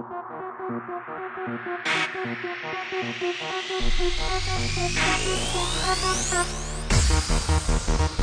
Thank you.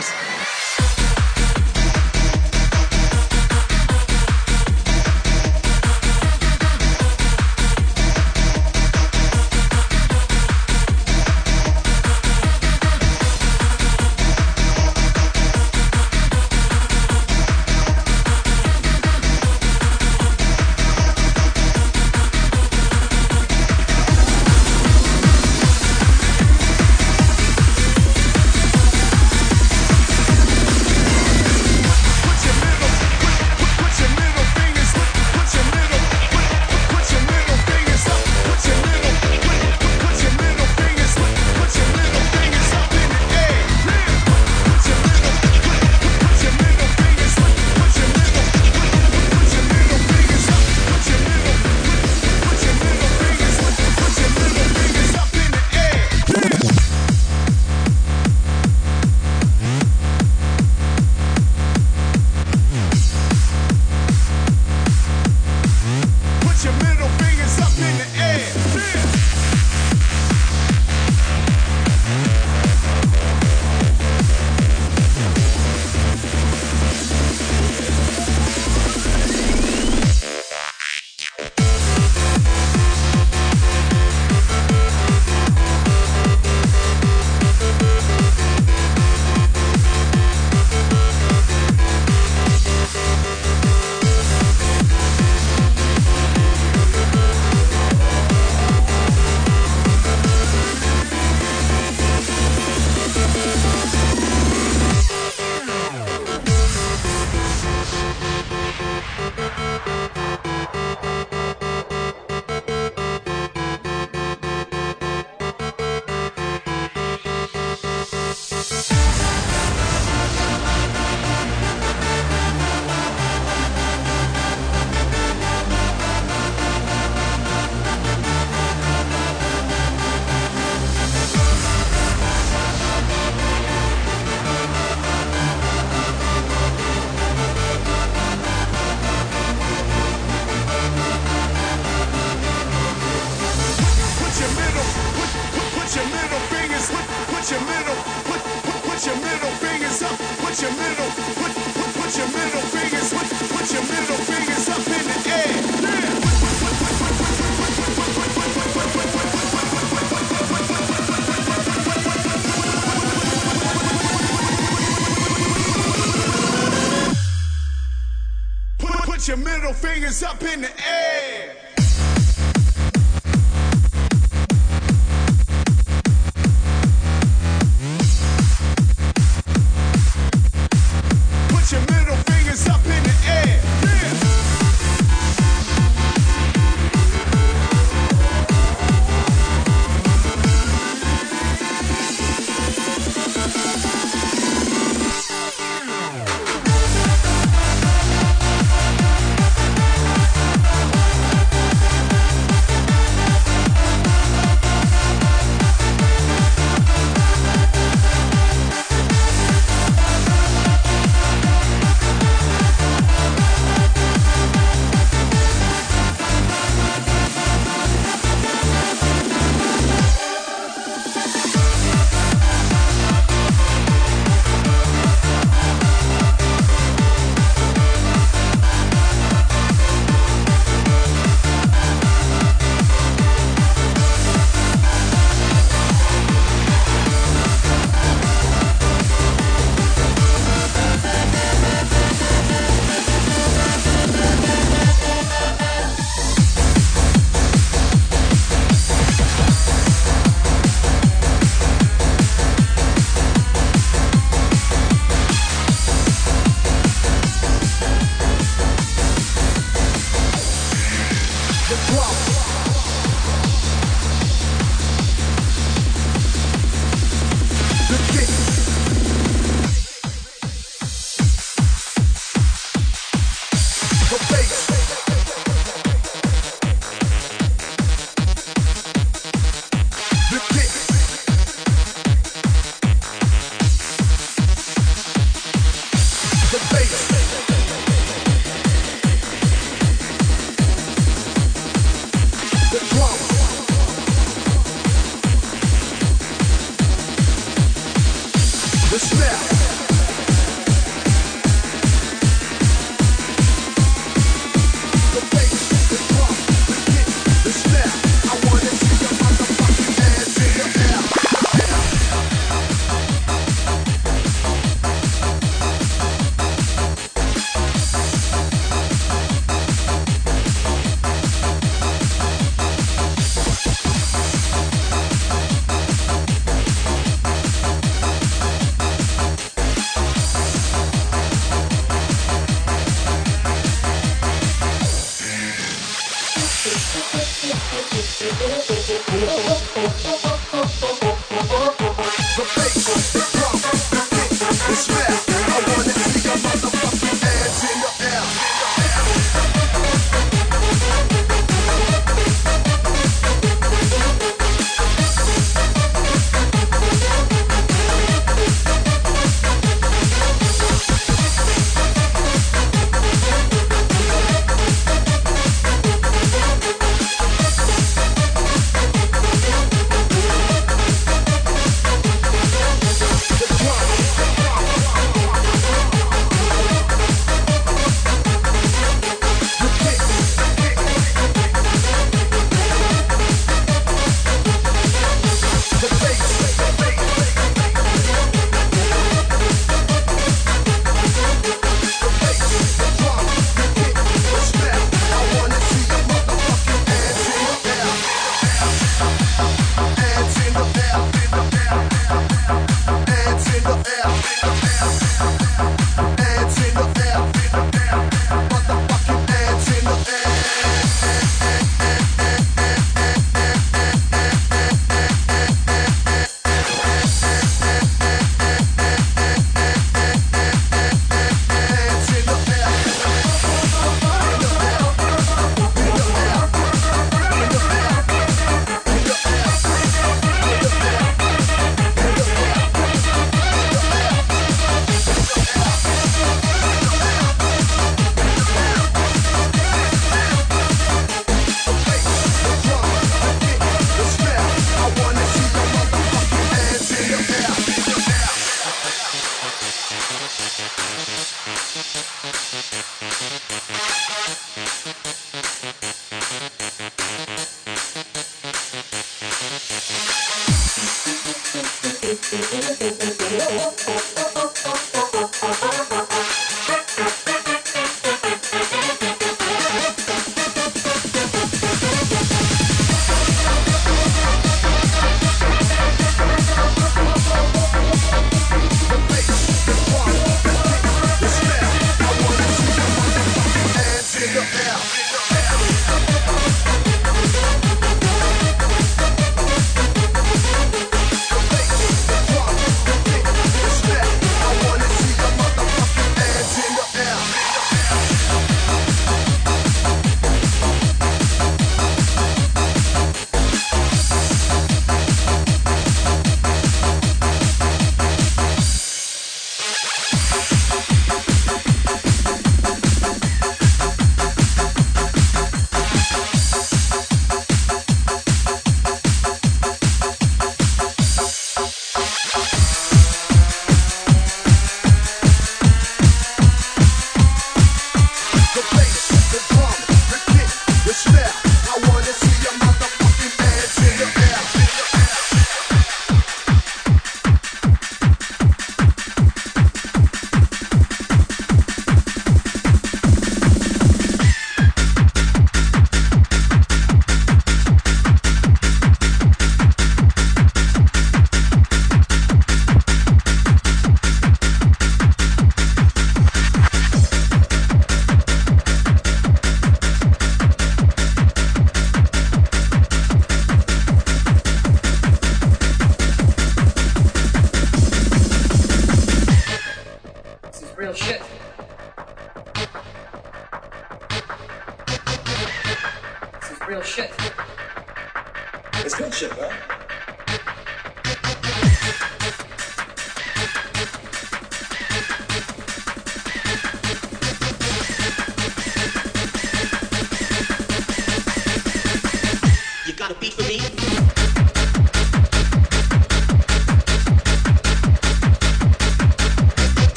times. Fingers up in the air.